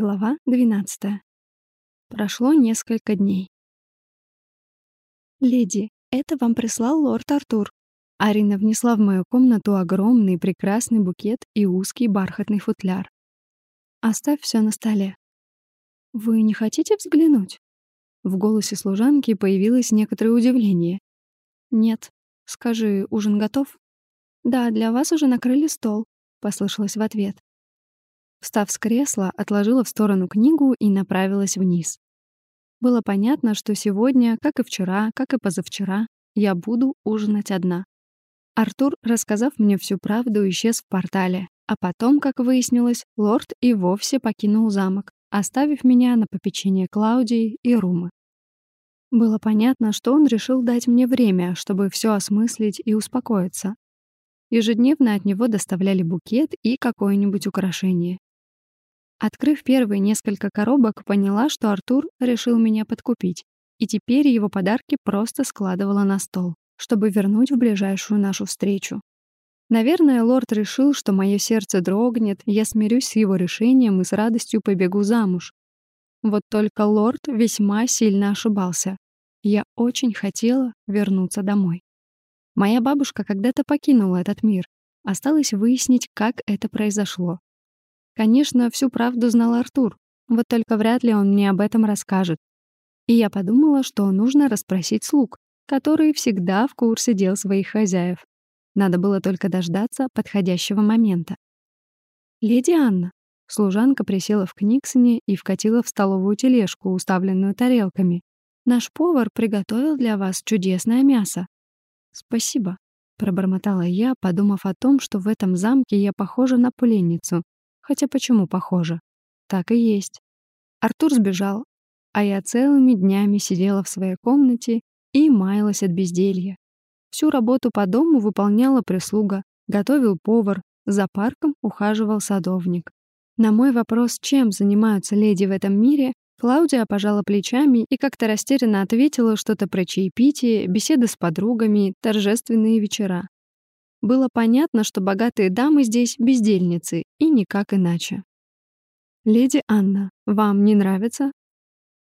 Глава 12. Прошло несколько дней. «Леди, это вам прислал лорд Артур». Арина внесла в мою комнату огромный прекрасный букет и узкий бархатный футляр. «Оставь все на столе». «Вы не хотите взглянуть?» В голосе служанки появилось некоторое удивление. «Нет. Скажи, ужин готов?» «Да, для вас уже накрыли стол», — послышалось в ответ. Встав с кресла, отложила в сторону книгу и направилась вниз. Было понятно, что сегодня, как и вчера, как и позавчера, я буду ужинать одна. Артур, рассказав мне всю правду, исчез в портале, а потом, как выяснилось, лорд и вовсе покинул замок, оставив меня на попечение Клаудии и Румы. Было понятно, что он решил дать мне время, чтобы все осмыслить и успокоиться. Ежедневно от него доставляли букет и какое-нибудь украшение. Открыв первые несколько коробок, поняла, что Артур решил меня подкупить, и теперь его подарки просто складывала на стол, чтобы вернуть в ближайшую нашу встречу. Наверное, лорд решил, что мое сердце дрогнет, я смирюсь с его решением и с радостью побегу замуж. Вот только лорд весьма сильно ошибался. Я очень хотела вернуться домой. Моя бабушка когда-то покинула этот мир. Осталось выяснить, как это произошло. Конечно, всю правду знал Артур, вот только вряд ли он мне об этом расскажет. И я подумала, что нужно расспросить слуг, которые всегда в курсе дел своих хозяев. Надо было только дождаться подходящего момента. «Леди Анна», служанка присела в Книксоне и вкатила в столовую тележку, уставленную тарелками. «Наш повар приготовил для вас чудесное мясо». «Спасибо», — пробормотала я, подумав о том, что в этом замке я похожа на пленницу, Хотя почему похоже? Так и есть. Артур сбежал, а я целыми днями сидела в своей комнате и маялась от безделья. Всю работу по дому выполняла прислуга, готовил повар, за парком ухаживал садовник. На мой вопрос, чем занимаются леди в этом мире, Клаудия пожала плечами и как-то растерянно ответила что-то про чаепитие, беседы с подругами, торжественные вечера. Было понятно, что богатые дамы здесь бездельницы, и никак иначе. «Леди Анна, вам не нравится?»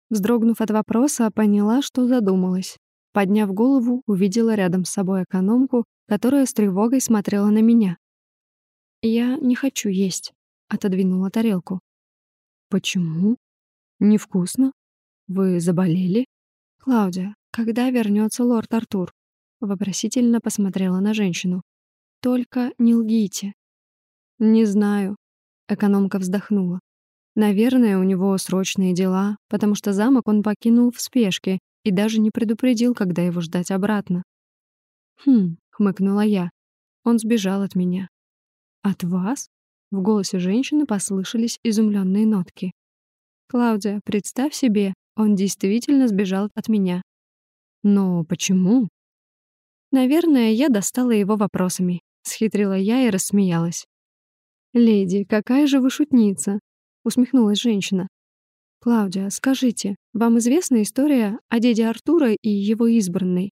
Вздрогнув от вопроса, поняла, что задумалась. Подняв голову, увидела рядом с собой экономку, которая с тревогой смотрела на меня. «Я не хочу есть», — отодвинула тарелку. «Почему? Невкусно? Вы заболели?» «Клаудия, когда вернется лорд Артур?» Вопросительно посмотрела на женщину. Только не лгите. Не знаю. Экономка вздохнула. Наверное, у него срочные дела, потому что замок он покинул в спешке и даже не предупредил, когда его ждать обратно. Хм, хмыкнула я. Он сбежал от меня. От вас? В голосе женщины послышались изумленные нотки. Клаудия, представь себе, он действительно сбежал от меня. Но почему? Наверное, я достала его вопросами. Схитрила я и рассмеялась. «Леди, какая же вы шутница!» — усмехнулась женщина. «Клаудия, скажите, вам известна история о деде Артура и его избранной?»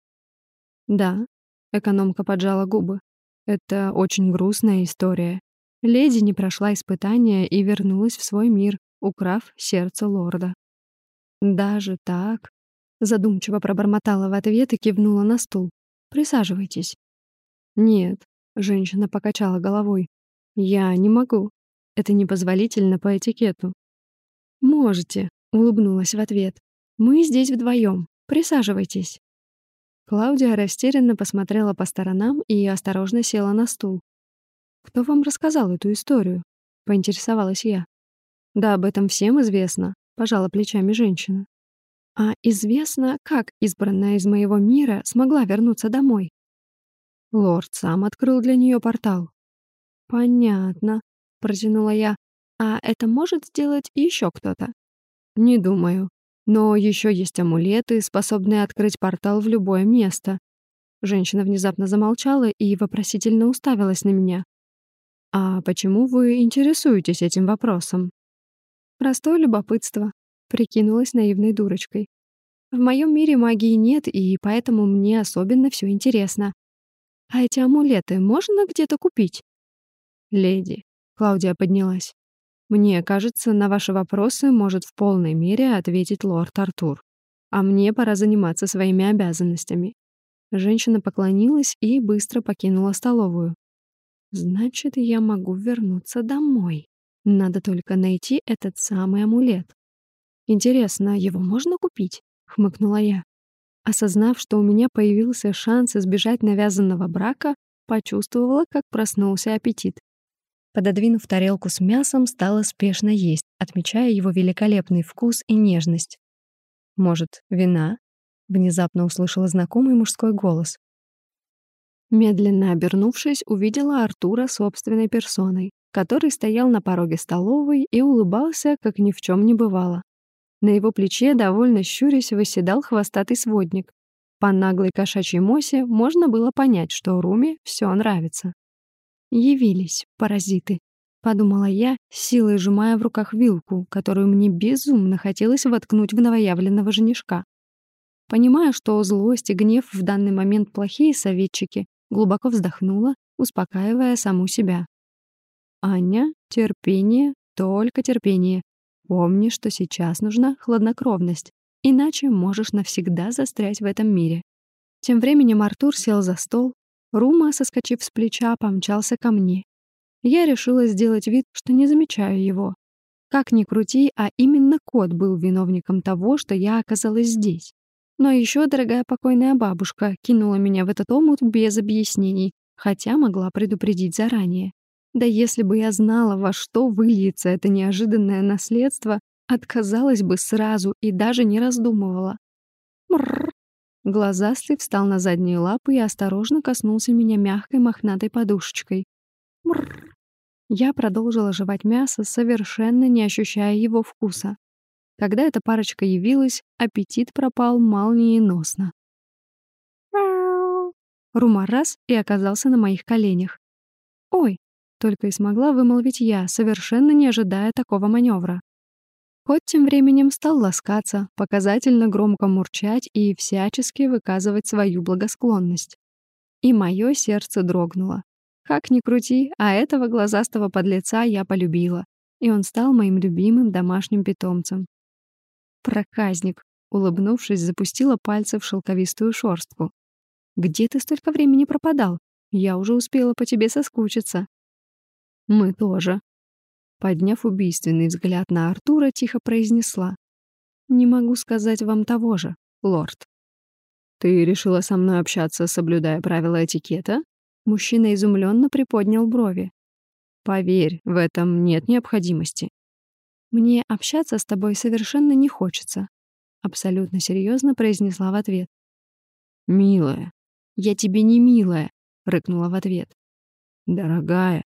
«Да», — экономка поджала губы. «Это очень грустная история. Леди не прошла испытания и вернулась в свой мир, украв сердце лорда». «Даже так?» — задумчиво пробормотала в ответ и кивнула на стул. «Присаживайтесь». «Нет, Женщина покачала головой. «Я не могу. Это непозволительно по этикету». «Можете», — улыбнулась в ответ. «Мы здесь вдвоем. Присаживайтесь». Клаудия растерянно посмотрела по сторонам и осторожно села на стул. «Кто вам рассказал эту историю?» — поинтересовалась я. «Да об этом всем известно», — пожала плечами женщина. «А известно, как избранная из моего мира смогла вернуться домой?» Лорд сам открыл для нее портал. «Понятно», — протянула я. «А это может сделать еще кто-то?» «Не думаю. Но еще есть амулеты, способные открыть портал в любое место». Женщина внезапно замолчала и вопросительно уставилась на меня. «А почему вы интересуетесь этим вопросом?» «Простое любопытство», — прикинулась наивной дурочкой. «В моем мире магии нет, и поэтому мне особенно все интересно. А эти амулеты можно где-то купить? Леди, Клаудия поднялась. Мне кажется, на ваши вопросы может в полной мере ответить лорд Артур. А мне пора заниматься своими обязанностями. Женщина поклонилась и быстро покинула столовую. Значит, я могу вернуться домой. Надо только найти этот самый амулет. Интересно, его можно купить? хмыкнула я. Осознав, что у меня появился шанс избежать навязанного брака, почувствовала, как проснулся аппетит. Пододвинув тарелку с мясом, стала спешно есть, отмечая его великолепный вкус и нежность. «Может, вина?» — внезапно услышала знакомый мужской голос. Медленно обернувшись, увидела Артура собственной персоной, который стоял на пороге столовой и улыбался, как ни в чем не бывало. На его плече, довольно щурясь, восседал хвостатый сводник. По наглой кошачьей мосе можно было понять, что Руми все нравится. «Явились, паразиты», — подумала я, силой сжимая в руках вилку, которую мне безумно хотелось воткнуть в новоявленного женишка. Понимая, что злость и гнев в данный момент плохие советчики, глубоко вздохнула, успокаивая саму себя. «Аня, терпение, только терпение. Помни, что сейчас нужна хладнокровность, иначе можешь навсегда застрять в этом мире». Тем временем Артур сел за стол, Рума, соскочив с плеча, помчался ко мне. Я решила сделать вид, что не замечаю его. Как ни крути, а именно кот был виновником того, что я оказалась здесь. Но еще дорогая покойная бабушка кинула меня в этот омут без объяснений, хотя могла предупредить заранее. Да если бы я знала, во что выльется это неожиданное наследство, отказалась бы сразу и даже не раздумывала. Мрррр. Глазастый встал на задние лапы и осторожно коснулся меня мягкой мохнатой подушечкой. Мрррр. Я продолжила жевать мясо, совершенно не ощущая его вкуса. Когда эта парочка явилась, аппетит пропал молниеносно. Рума раз и оказался на моих коленях. «Ой!» — только и смогла вымолвить я, совершенно не ожидая такого маневра. Кот тем временем стал ласкаться, показательно громко мурчать и всячески выказывать свою благосклонность. И мое сердце дрогнуло. Как ни крути, а этого глазастого подлеца я полюбила, и он стал моим любимым домашним питомцем. Проказник, улыбнувшись, запустила пальцы в шелковистую шорстку. «Где ты столько времени пропадал? Я уже успела по тебе соскучиться». «Мы тоже». Подняв убийственный взгляд на Артура, тихо произнесла. «Не могу сказать вам того же, лорд». «Ты решила со мной общаться, соблюдая правила этикета?» Мужчина изумленно приподнял брови. «Поверь, в этом нет необходимости. «Мне общаться с тобой совершенно не хочется», — абсолютно серьезно произнесла в ответ. «Милая». «Я тебе не милая», — рыкнула в ответ. «Дорогая».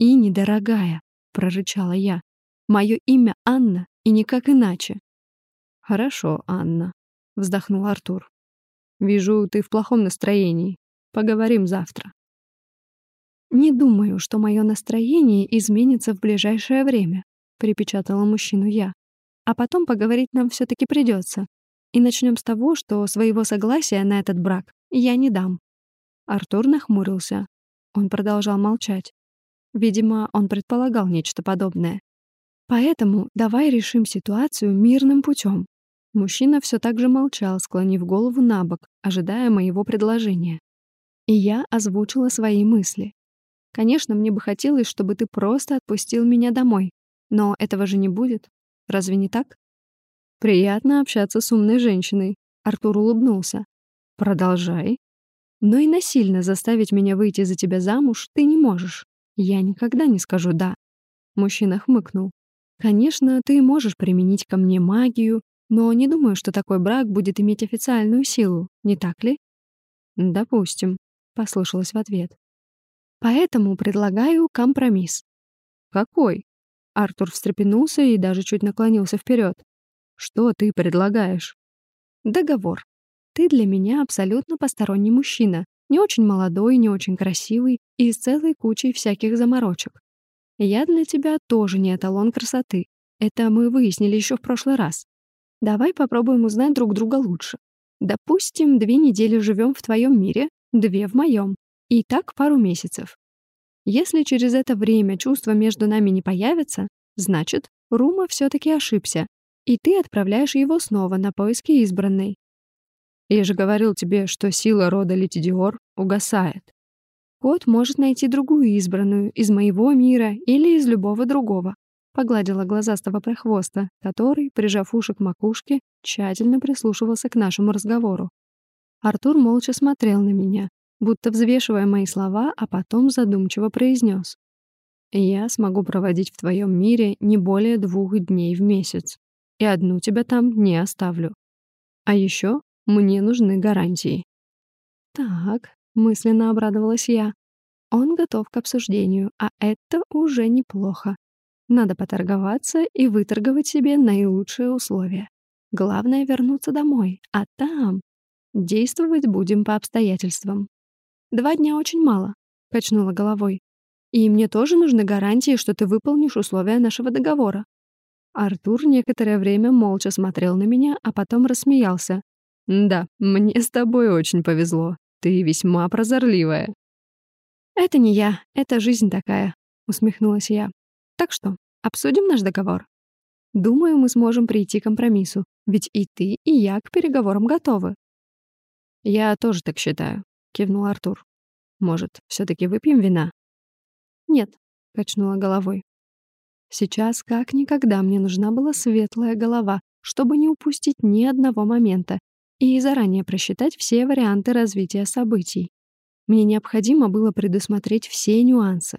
«И недорогая», — прорычала я. «Мое имя Анна, и никак иначе». «Хорошо, Анна», — вздохнул Артур. «Вижу, ты в плохом настроении. Поговорим завтра». Не думаю, что мое настроение изменится в ближайшее время припечатала мужчину я. А потом поговорить нам все таки придется. И начнем с того, что своего согласия на этот брак я не дам. Артур нахмурился. Он продолжал молчать. Видимо, он предполагал нечто подобное. Поэтому давай решим ситуацию мирным путем. Мужчина все так же молчал, склонив голову на бок, ожидая моего предложения. И я озвучила свои мысли. Конечно, мне бы хотелось, чтобы ты просто отпустил меня домой, но этого же не будет. Разве не так? Приятно общаться с умной женщиной. Артур улыбнулся. Продолжай. Но и насильно заставить меня выйти за тебя замуж ты не можешь. Я никогда не скажу «да». Мужчина хмыкнул. Конечно, ты можешь применить ко мне магию, но не думаю, что такой брак будет иметь официальную силу, не так ли? Допустим, послышалось в ответ. Поэтому предлагаю компромисс. Какой? Артур встрепенулся и даже чуть наклонился вперед. «Что ты предлагаешь?» «Договор. Ты для меня абсолютно посторонний мужчина, не очень молодой, не очень красивый и с целой кучей всяких заморочек. Я для тебя тоже не эталон красоты. Это мы выяснили еще в прошлый раз. Давай попробуем узнать друг друга лучше. Допустим, две недели живем в твоем мире, две в моем. И так пару месяцев. Если через это время чувства между нами не появятся, Значит, Рума все-таки ошибся, и ты отправляешь его снова на поиски избранной. Я же говорил тебе, что сила рода Летидиор угасает. Кот может найти другую избранную из моего мира или из любого другого. Погладила глазастого прохвоста, который, прижав уши к макушке, тщательно прислушивался к нашему разговору. Артур молча смотрел на меня, будто взвешивая мои слова, а потом задумчиво произнес. «Я смогу проводить в твоем мире не более двух дней в месяц, и одну тебя там не оставлю. А еще мне нужны гарантии». «Так», — мысленно обрадовалась я, — «он готов к обсуждению, а это уже неплохо. Надо поторговаться и выторговать себе наилучшие условия. Главное — вернуться домой, а там действовать будем по обстоятельствам. Два дня очень мало, — качнула головой. И мне тоже нужны гарантии, что ты выполнишь условия нашего договора. Артур некоторое время молча смотрел на меня, а потом рассмеялся. «Да, мне с тобой очень повезло. Ты весьма прозорливая». «Это не я, это жизнь такая», — усмехнулась я. Так что, обсудим наш договор? Думаю, мы сможем прийти к компромиссу, ведь и ты, и я к переговорам готовы. Я тоже так считаю, кивнул Артур. Может, все таки выпьем вина? Нет, качнула головой. Сейчас как никогда мне нужна была светлая голова, чтобы не упустить ни одного момента и заранее просчитать все варианты развития событий. Мне необходимо было предусмотреть все нюансы.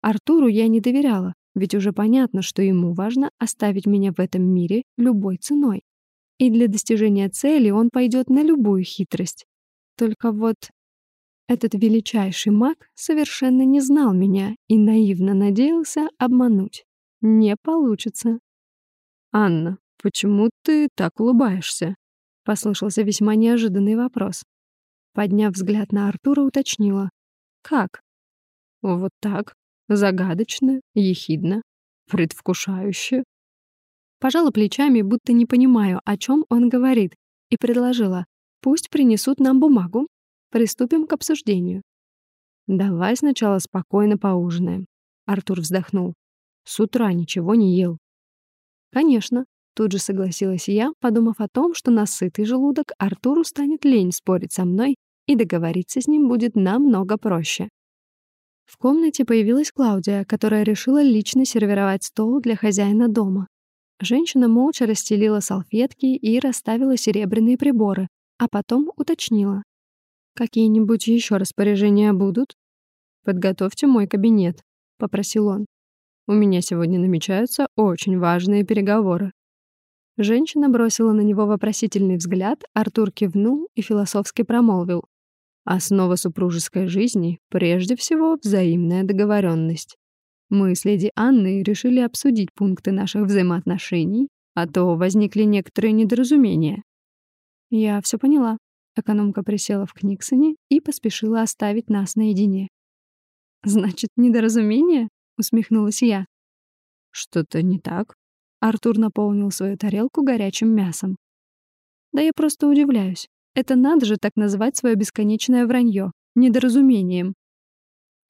Артуру я не доверяла, ведь уже понятно, что ему важно оставить меня в этом мире любой ценой. И для достижения цели он пойдет на любую хитрость. Только вот этот величайший маг совершенно не знал меня и наивно надеялся обмануть. Не получится. «Анна, почему ты так улыбаешься?» — послышался весьма неожиданный вопрос. Подняв взгляд на Артура, уточнила. «Как?» «Вот так», Загадочно, ехидно, предвкушающе. Пожала плечами, будто не понимаю, о чем он говорит, и предложила. Пусть принесут нам бумагу. Приступим к обсуждению. Давай сначала спокойно поужинаем. Артур вздохнул. С утра ничего не ел. Конечно, тут же согласилась я, подумав о том, что на сытый желудок Артуру станет лень спорить со мной, и договориться с ним будет намного проще. В комнате появилась Клаудия, которая решила лично сервировать стол для хозяина дома. Женщина молча расстелила салфетки и расставила серебряные приборы, а потом уточнила. «Какие-нибудь еще распоряжения будут?» «Подготовьте мой кабинет», — попросил он. «У меня сегодня намечаются очень важные переговоры». Женщина бросила на него вопросительный взгляд, Артур кивнул и философски промолвил. Основа супружеской жизни — прежде всего взаимная договоренность. Мы с леди Анной решили обсудить пункты наших взаимоотношений, а то возникли некоторые недоразумения. Я все поняла. Экономка присела в Книксоне и поспешила оставить нас наедине. «Значит, недоразумение?» — усмехнулась я. «Что-то не так?» Артур наполнил свою тарелку горячим мясом. «Да я просто удивляюсь. Это надо же так назвать свое бесконечное вранье, недоразумением.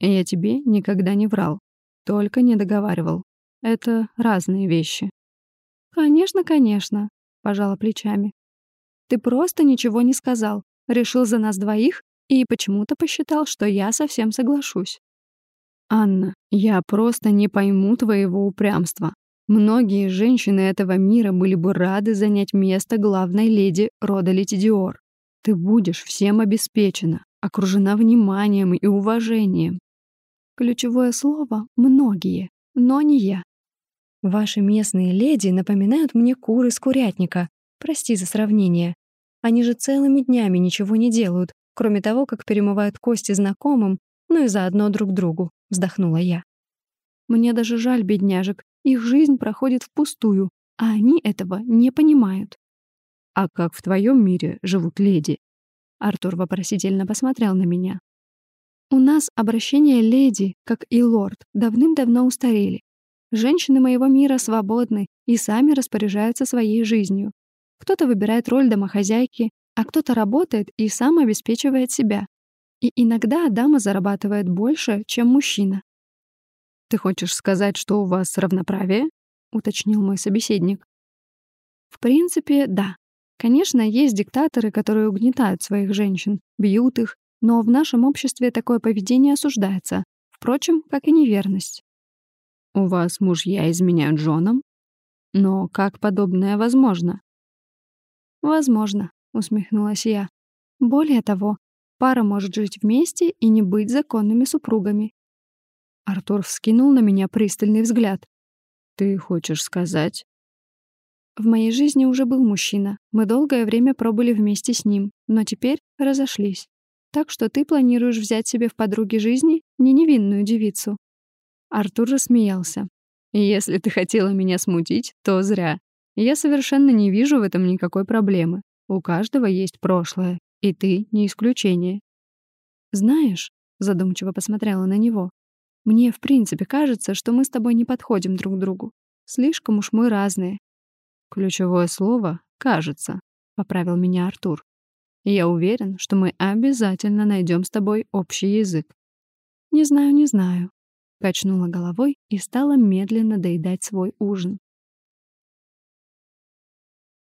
Я тебе никогда не врал, только не договаривал. Это разные вещи. Конечно, конечно, пожала плечами. Ты просто ничего не сказал, решил за нас двоих и почему-то посчитал, что я совсем соглашусь. Анна, я просто не пойму твоего упрямства. Многие женщины этого мира были бы рады занять место главной леди рода Летидиор. Ты будешь всем обеспечена, окружена вниманием и уважением. Ключевое слово — многие, но не я. Ваши местные леди напоминают мне куры с курятника. Прости за сравнение. Они же целыми днями ничего не делают, кроме того, как перемывают кости знакомым, ну и заодно друг другу, вздохнула я. Мне даже жаль бедняжек, их жизнь проходит впустую, а они этого не понимают. «А как в твоем мире живут леди?» Артур вопросительно посмотрел на меня. «У нас обращение леди, как и лорд, давным-давно устарели. Женщины моего мира свободны и сами распоряжаются своей жизнью. Кто-то выбирает роль домохозяйки, а кто-то работает и сам обеспечивает себя. И иногда дама зарабатывает больше, чем мужчина. Ты хочешь сказать, что у вас равноправие? уточнил мой собеседник. В принципе, да. Конечно, есть диктаторы, которые угнетают своих женщин, бьют их, но в нашем обществе такое поведение осуждается. Впрочем, как и неверность. У вас мужья изменяют женам? Но как подобное возможно? Возможно, усмехнулась я. Более того, пара может жить вместе и не быть законными супругами. Артур вскинул на меня пристальный взгляд. Ты хочешь сказать? В моей жизни уже был мужчина. Мы долгое время пробыли вместе с ним, но теперь разошлись. Так что ты планируешь взять себе в подруги жизни не невинную девицу. Артур рассмеялся. «Если ты хотела меня смутить, то зря. Я совершенно не вижу в этом никакой проблемы. У каждого есть прошлое, и ты не исключение». «Знаешь», — задумчиво посмотрела на него, «мне в принципе кажется, что мы с тобой не подходим друг другу. Слишком уж мы разные». «Ключевое слово — «кажется», — поправил меня Артур. «Я уверен, что мы обязательно найдем с тобой общий язык». «Не знаю, не знаю», Качнула головой и стала медленно доедать свой ужин.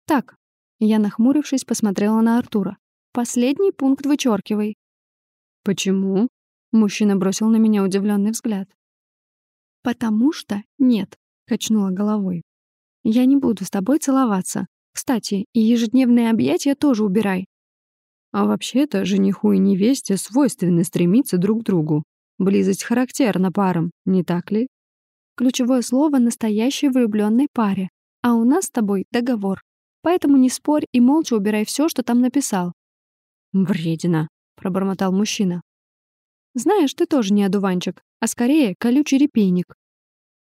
«Так», — я, нахмурившись, посмотрела на Артура. «Последний пункт вычеркивай». «Почему?» — мужчина бросил на меня удивленный взгляд. «Потому что нет», — качнула головой. «Я не буду с тобой целоваться. Кстати, и ежедневные объятия тоже убирай». А вообще-то жениху и невесте свойственно стремиться друг к другу. Близость характерна парам, не так ли? Ключевое слово настоящей влюбленной паре. А у нас с тобой договор. Поэтому не спорь и молча убирай все, что там написал. «Вредина», — пробормотал мужчина. «Знаешь, ты тоже не одуванчик, а скорее колючий репейник».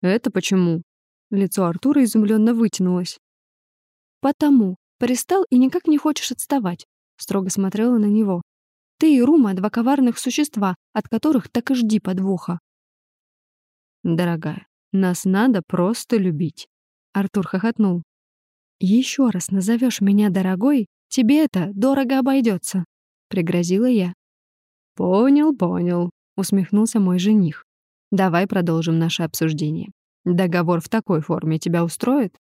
«Это почему?» Лицо Артура изумленно вытянулось. «Потому. Пристал и никак не хочешь отставать», — строго смотрела на него. Ты и Рума — два коварных существа, от которых так и жди подвоха. Дорогая, нас надо просто любить. Артур хохотнул. Еще раз назовешь меня дорогой, тебе это дорого обойдется, пригрозила я. Понял, понял, усмехнулся мой жених. Давай продолжим наше обсуждение. Договор в такой форме тебя устроит?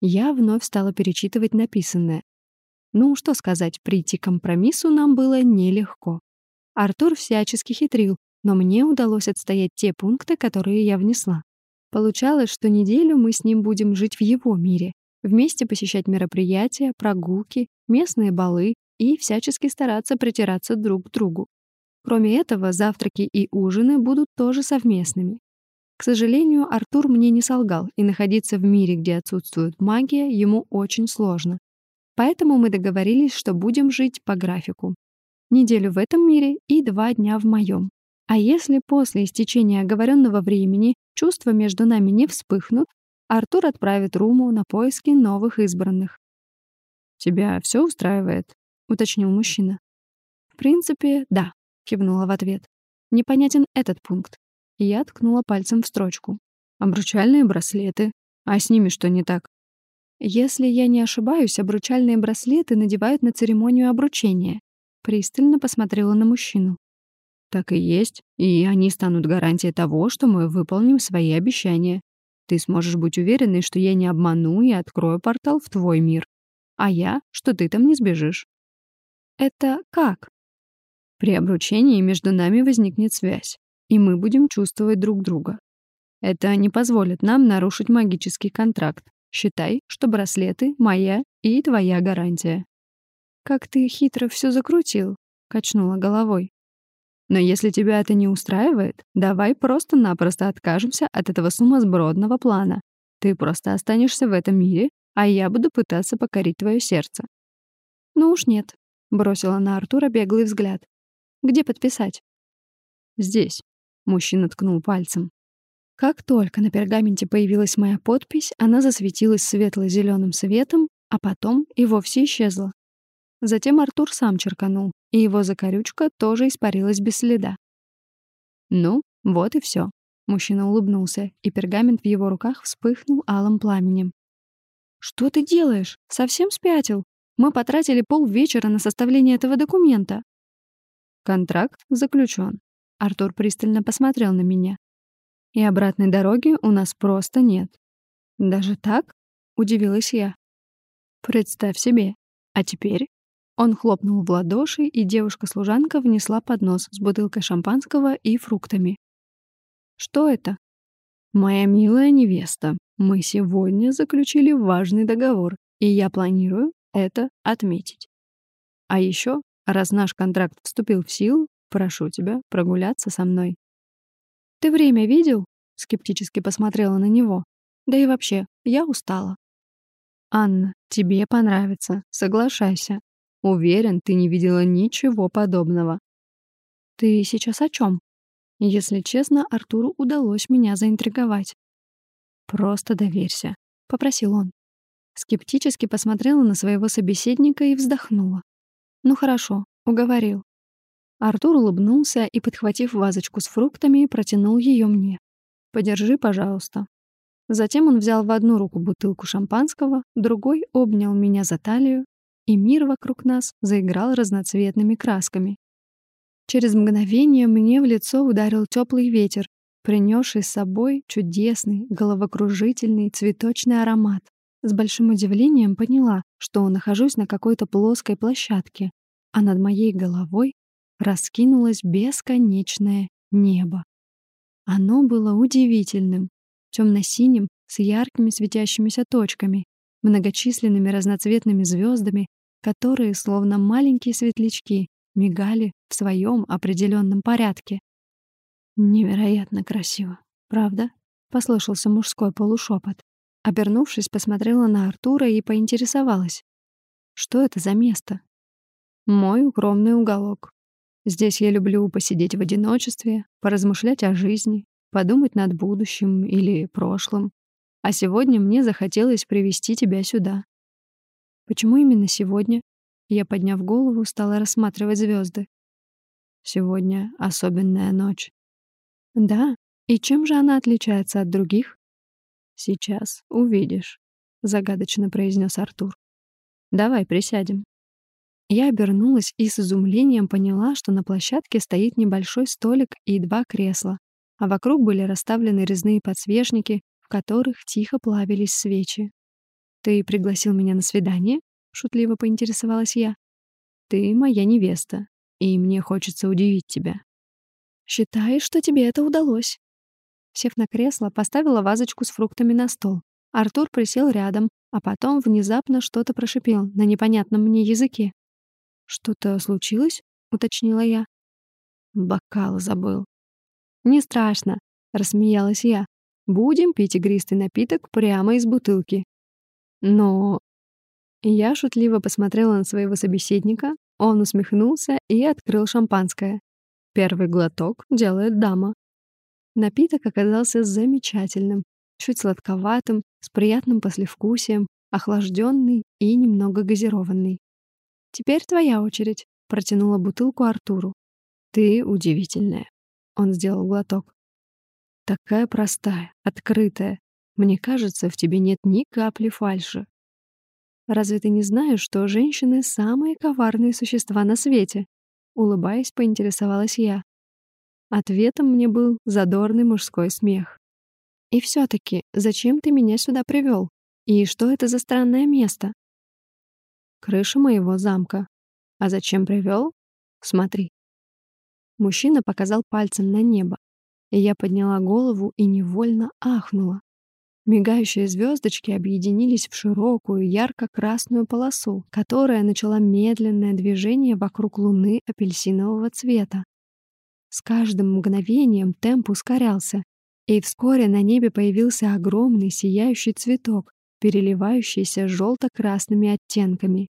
Я вновь стала перечитывать написанное, ну, что сказать, прийти к компромиссу нам было нелегко. Артур всячески хитрил, но мне удалось отстоять те пункты, которые я внесла. Получалось, что неделю мы с ним будем жить в его мире, вместе посещать мероприятия, прогулки, местные балы и всячески стараться притираться друг к другу. Кроме этого, завтраки и ужины будут тоже совместными. К сожалению, Артур мне не солгал, и находиться в мире, где отсутствует магия, ему очень сложно. Поэтому мы договорились, что будем жить по графику. Неделю в этом мире и два дня в моем. А если после истечения оговоренного времени чувства между нами не вспыхнут, Артур отправит Руму на поиски новых избранных. «Тебя все устраивает?» — уточнил мужчина. «В принципе, да», — кивнула в ответ. «Непонятен этот пункт». Я ткнула пальцем в строчку. «Обручальные браслеты. А с ними что не так?» Если я не ошибаюсь, обручальные браслеты надевают на церемонию обручения. Пристально посмотрела на мужчину. Так и есть, и они станут гарантией того, что мы выполним свои обещания. Ты сможешь быть уверенной, что я не обману и открою портал в твой мир. А я, что ты там не сбежишь. Это как? При обручении между нами возникнет связь, и мы будем чувствовать друг друга. Это не позволит нам нарушить магический контракт, Считай, что браслеты — моя и твоя гарантия». «Как ты хитро все закрутил», — качнула головой. «Но если тебя это не устраивает, давай просто-напросто откажемся от этого сумасбродного плана. Ты просто останешься в этом мире, а я буду пытаться покорить твое сердце». «Ну уж нет», — бросила на Артура беглый взгляд. «Где подписать?» «Здесь», — мужчина ткнул пальцем. Как только на пергаменте появилась моя подпись, она засветилась светло-зеленым светом, а потом и вовсе исчезла. Затем Артур сам черканул, и его закорючка тоже испарилась без следа. «Ну, вот и все. Мужчина улыбнулся, и пергамент в его руках вспыхнул алым пламенем. «Что ты делаешь? Совсем спятил? Мы потратили полвечера на составление этого документа». «Контракт заключен. Артур пристально посмотрел на меня и обратной дороги у нас просто нет. «Даже так?» — удивилась я. «Представь себе. А теперь?» Он хлопнул в ладоши, и девушка-служанка внесла поднос с бутылкой шампанского и фруктами. «Что это?» «Моя милая невеста, мы сегодня заключили важный договор, и я планирую это отметить. А еще, раз наш контракт вступил в силу, прошу тебя прогуляться со мной». «Ты время видел?» — скептически посмотрела на него. «Да и вообще, я устала». «Анна, тебе понравится, соглашайся. Уверен, ты не видела ничего подобного». «Ты сейчас о чем? Если честно, Артуру удалось меня заинтриговать. «Просто доверься», — попросил он. Скептически посмотрела на своего собеседника и вздохнула. «Ну хорошо, уговорил». Артур улыбнулся и, подхватив вазочку с фруктами, протянул ее мне. «Подержи, пожалуйста». Затем он взял в одну руку бутылку шампанского, другой обнял меня за талию, и мир вокруг нас заиграл разноцветными красками. Через мгновение мне в лицо ударил теплый ветер, принесший с собой чудесный, головокружительный цветочный аромат. С большим удивлением поняла, что нахожусь на какой-то плоской площадке, а над моей головой раскинулось бесконечное небо. Оно было удивительным, темно-синим, с яркими светящимися точками, многочисленными разноцветными звездами, которые, словно маленькие светлячки, мигали в своем определенном порядке. «Невероятно красиво, правда?» — послышался мужской полушепот. Обернувшись, посмотрела на Артура и поинтересовалась. «Что это за место?» «Мой укромный уголок. Здесь я люблю посидеть в одиночестве, поразмышлять о жизни, подумать над будущим или прошлым. А сегодня мне захотелось привести тебя сюда. Почему именно сегодня? Я, подняв голову, стала рассматривать звезды. Сегодня особенная ночь. Да, и чем же она отличается от других? Сейчас увидишь, загадочно произнес Артур. Давай присядем. Я обернулась и с изумлением поняла, что на площадке стоит небольшой столик и два кресла, а вокруг были расставлены резные подсвечники, в которых тихо плавились свечи. «Ты пригласил меня на свидание?» — шутливо поинтересовалась я. «Ты моя невеста, и мне хочется удивить тебя». «Считай, что тебе это удалось». Сев на кресло, поставила вазочку с фруктами на стол. Артур присел рядом, а потом внезапно что-то прошипел на непонятном мне языке. «Что-то случилось?» — уточнила я. «Бокал забыл». «Не страшно», — рассмеялась я. «Будем пить игристый напиток прямо из бутылки». «Но я шутливо посмотрела на своего собеседника, он усмехнулся и открыл шампанское. Первый глоток делает дама. Напиток оказался замечательным, чуть сладковатым, с приятным послевкусием, охлажденный и немного газированный. «Теперь твоя очередь», — протянула бутылку Артуру. «Ты удивительная». Он сделал глоток. «Такая простая, открытая. Мне кажется, в тебе нет ни капли фальши. Разве ты не знаешь, что женщины — самые коварные существа на свете?» Улыбаясь, поинтересовалась я. Ответом мне был задорный мужской смех. «И все-таки, зачем ты меня сюда привел? И что это за странное место?» «Крыша моего замка. А зачем привел? Смотри». Мужчина показал пальцем на небо, и я подняла голову и невольно ахнула. Мигающие звездочки объединились в широкую ярко-красную полосу, которая начала медленное движение вокруг Луны апельсинового цвета. С каждым мгновением темп ускорялся, и вскоре на небе появился огромный сияющий цветок, переливающийся желто-красными оттенками.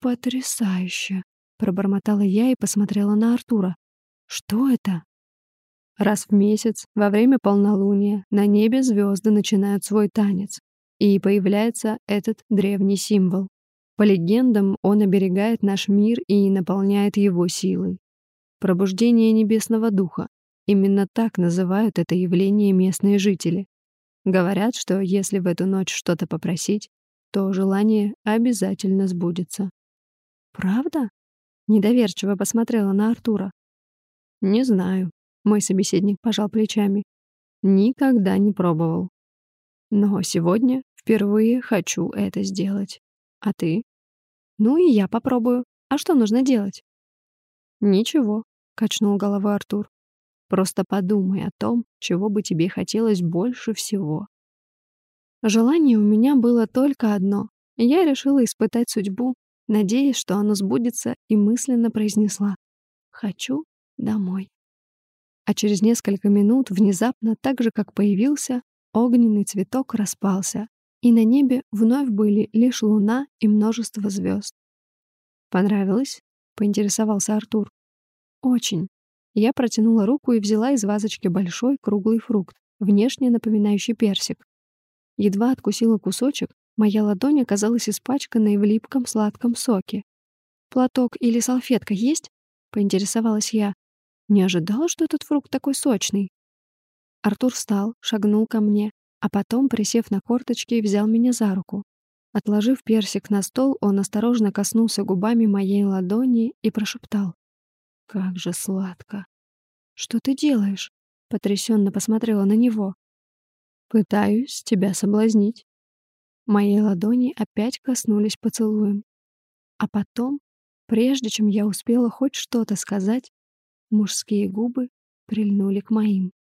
«Потрясающе!» — пробормотала я и посмотрела на Артура. «Что это?» Раз в месяц, во время полнолуния, на небе звезды начинают свой танец, и появляется этот древний символ. По легендам, он оберегает наш мир и наполняет его силой. Пробуждение небесного духа. Именно так называют это явление местные жители. Говорят, что если в эту ночь что-то попросить, то желание обязательно сбудется. «Правда?» — недоверчиво посмотрела на Артура. «Не знаю», мой собеседник пожал плечами. Никогда не пробовал. Но сегодня впервые хочу это сделать. А ты? Ну и я попробую. А что нужно делать? Ничего, качнул головой Артур. Просто подумай о том, чего бы тебе хотелось больше всего. Желание у меня было только одно. Я решила испытать судьбу, надеясь, что оно сбудется, и мысленно произнесла «Хочу домой». А через несколько минут внезапно, так же как появился, огненный цветок распался, и на небе вновь были лишь луна и множество звезд. «Понравилось?» — поинтересовался Артур. «Очень». Я протянула руку и взяла из вазочки большой круглый фрукт, внешне напоминающий персик. Едва откусила кусочек, моя ладонь оказалась испачканной в липком сладком соке. «Платок или салфетка есть?» — поинтересовалась я. Не ожидала, что этот фрукт такой сочный. Артур встал, шагнул ко мне, а потом, присев на корточки, взял меня за руку. Отложив персик на стол, он осторожно коснулся губами моей ладони и прошептал. «Как же сладко!» «Что ты делаешь?» Потрясенно посмотрела на него. «Пытаюсь тебя соблазнить». Мои ладони опять коснулись поцелуем. А потом, прежде чем я успела хоть что-то сказать, мужские губы прильнули к моим.